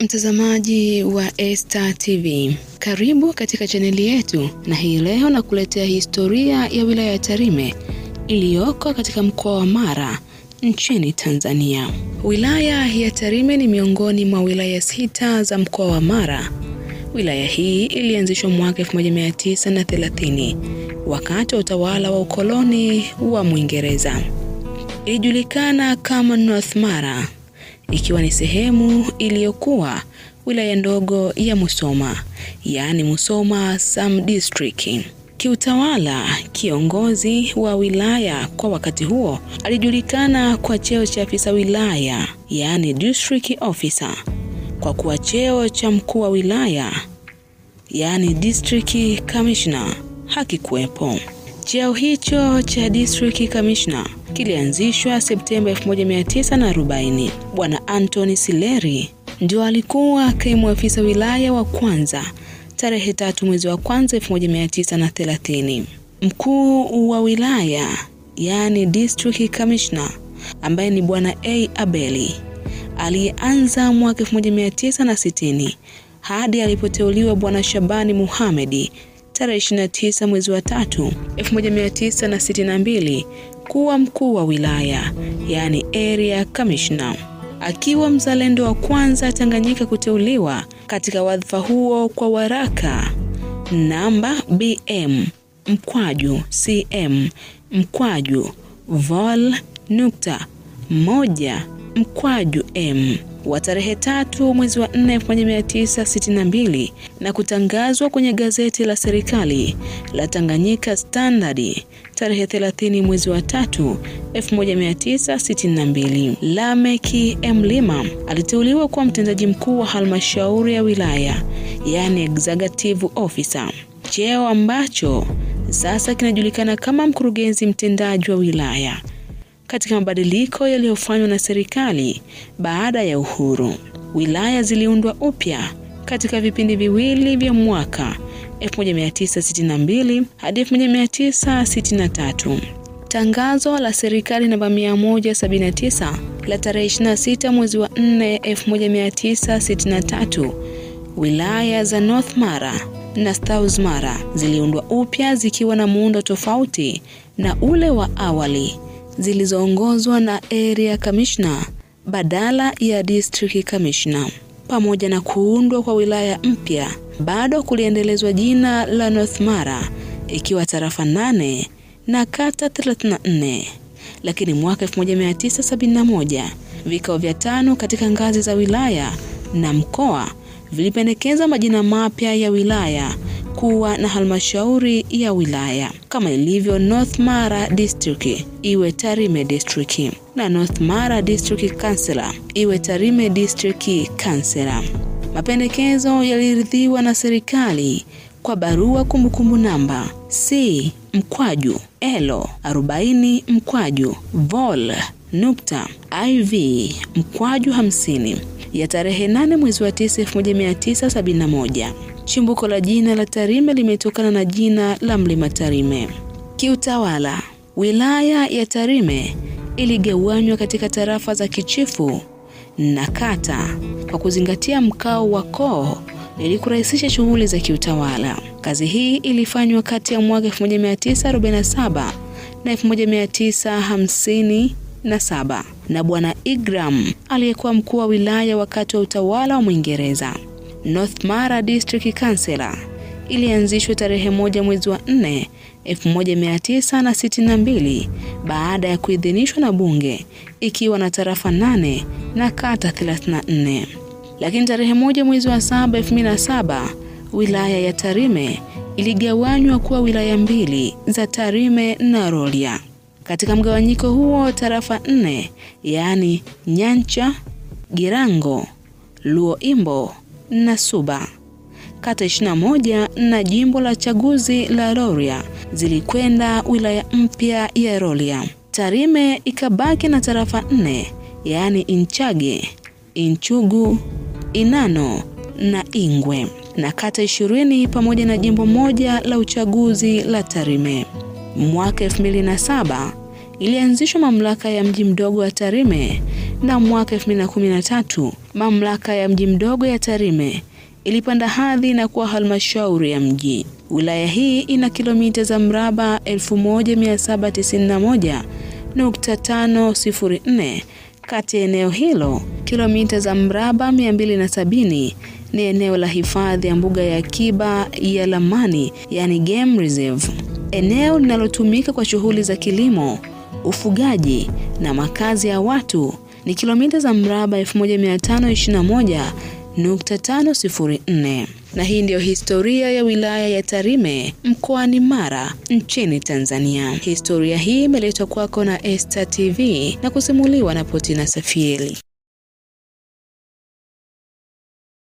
Mtazamaji wa Esta TV, karibu katika chaneli yetu, na hii leo nakuletea historia ya wilaya ya Tarime iliyoko katika mkoa wa Mara nchini Tanzania. Wilaya ya Tarime ni miongoni mwa wilaya sita za mkoa wa Mara. Wilaya hii ilianzishwa mwaka 1930 wakati wa utawala wa ukoloni wa Mwingereza. Ilijulikana kama North Mara ikiwa ni sehemu iliyokuwa wilaya ndogo ya Musoma, yaani Musoma Sam District. Kiutawala, kiongozi wa wilaya kwa wakati huo alijulikana kwa cheo cha afisa wilaya, yaani district officer, kwa kuwa cheo cha mkuu wa wilaya, yaani district commissioner, hakikuwepo. Cheo hicho cha district commissioner kilianzishwa Septemba 1940. Bwana Anthony Sileri ndio alikuwa kaimu afisa wilaya wa kwanza tarehe tatu mwezi wa kwanza 1930. Mkuu wa wilaya yaani district commissioner ambaye ni bwana A Abeli aliyeanza mwaka 1960 hadi alipoteuliwa bwana Shabani Muhamedi tarehe 29 mwezi wa tatu 1962 kuwa mkuu wa wilaya yaani area commissioner, akiwa mzalendo wa kwanza Tanganyika kuteuliwa katika wadhifa huo kwa waraka. Namba BM mkwaju CM mkwaju vol nukta moja mkwaju M wa tarehe tatu mwezi wa 4 1962 na kutangazwa kwenye gazeti la serikali la Tanganyika Standard tarehe 30 mwezi wa tatu 1962. Lameki Mlima aliteuliwa kuwa mtendaji mkuu wa halmashauri ya wilaya, yani executive officer, cheo ambacho sasa kinajulikana kama mkurugenzi mtendaji wa wilaya katika mabadiliko yaliyofanywa na serikali baada ya uhuru. Wilaya ziliundwa upya katika vipindi viwili vya mwaka 1962 hadi 1963. Tangazo la serikali namba 179 la tarehe 26 mwezi wa 4 1963, wilaya za North Mara na South Mara ziliundwa upya zikiwa na muundo tofauti na ule wa awali zilizoongozwa na area commissioner badala ya district commissioner. Pamoja na kuundwa kwa wilaya mpya, bado kuliendelezwa jina la North Mara ikiwa tarafa nane na kata 34. Lakini mwaka 1971 vikao vya tano katika ngazi za wilaya na mkoa vilipendekeza majina mapya ya wilaya kuwa na halmashauri ya wilaya kama ilivyo North Mara District iwe Tarime District na North Mara District Councilor iwe Tarime District Councilor. Mapendekezo yaliridhiwa na serikali kwa barua kumbukumbu namba C mkwaju elo 40 mkwaju vol nukta iv mkwaju 50 ya tarehe 8 mwezi wa 9 1971. Chimbuko la jina la Tarime limetokana na jina la mlima Tarime. Kiutawala, wilaya ya Tarime iligawanywa katika tarafa za kichifu na kata kwa kuzingatia mkao wa koo ili kurahisisha shughuli za kiutawala. Kazi hii ilifanywa kati ya mwaka 1947 na 1957 na Bwana Igram aliyekuwa mkuu wa wilaya wakati wa utawala wa Mwingereza. North Mara District Council ilianzishwa tarehe moja mwezi wa 4 1962 baada ya kuidhinishwa na bunge ikiwa na tarafa nane na kata 34. Lakini tarehe moja mwezi wa 7 2007 wilaya ya Tarime iligawanywa kuwa wilaya mbili za Tarime na Rorya. Katika mgawanyiko huo tarafa nne yaani Nyancha, Girango, Luoimbo na Suba, kata 21 na jimbo la chaguzi la Rorya zilikwenda wilaya mpya ya Rorya. Tarime ikabaki na tarafa nne yaani Inchage, Inchugu, Inano na Ingwe na kata ishirini pamoja na jimbo moja la uchaguzi la Tarime. Mwaka 2007 ilianzishwa mamlaka ya mji mdogo wa Tarime na mwaka 2013 mamlaka ya mji mdogo ya Tarime ilipanda hadhi na kuwa halmashauri ya mji. Wilaya hii ina kilomita za mraba 1791.504. Kati ya eneo hilo, kilomita za mraba 270 ni eneo la hifadhi ya mbuga ya kiba ya Lamani, yani game reserve, eneo linalotumika kwa shughuli za kilimo, ufugaji na makazi ya watu ni kilomita za mraba 1521.504. Na hii ndiyo historia ya wilaya ya Tarime mkoani Mara nchini Tanzania. Historia hii imeletwa kwako na Esta TV na kusimuliwa na Potina Safieli.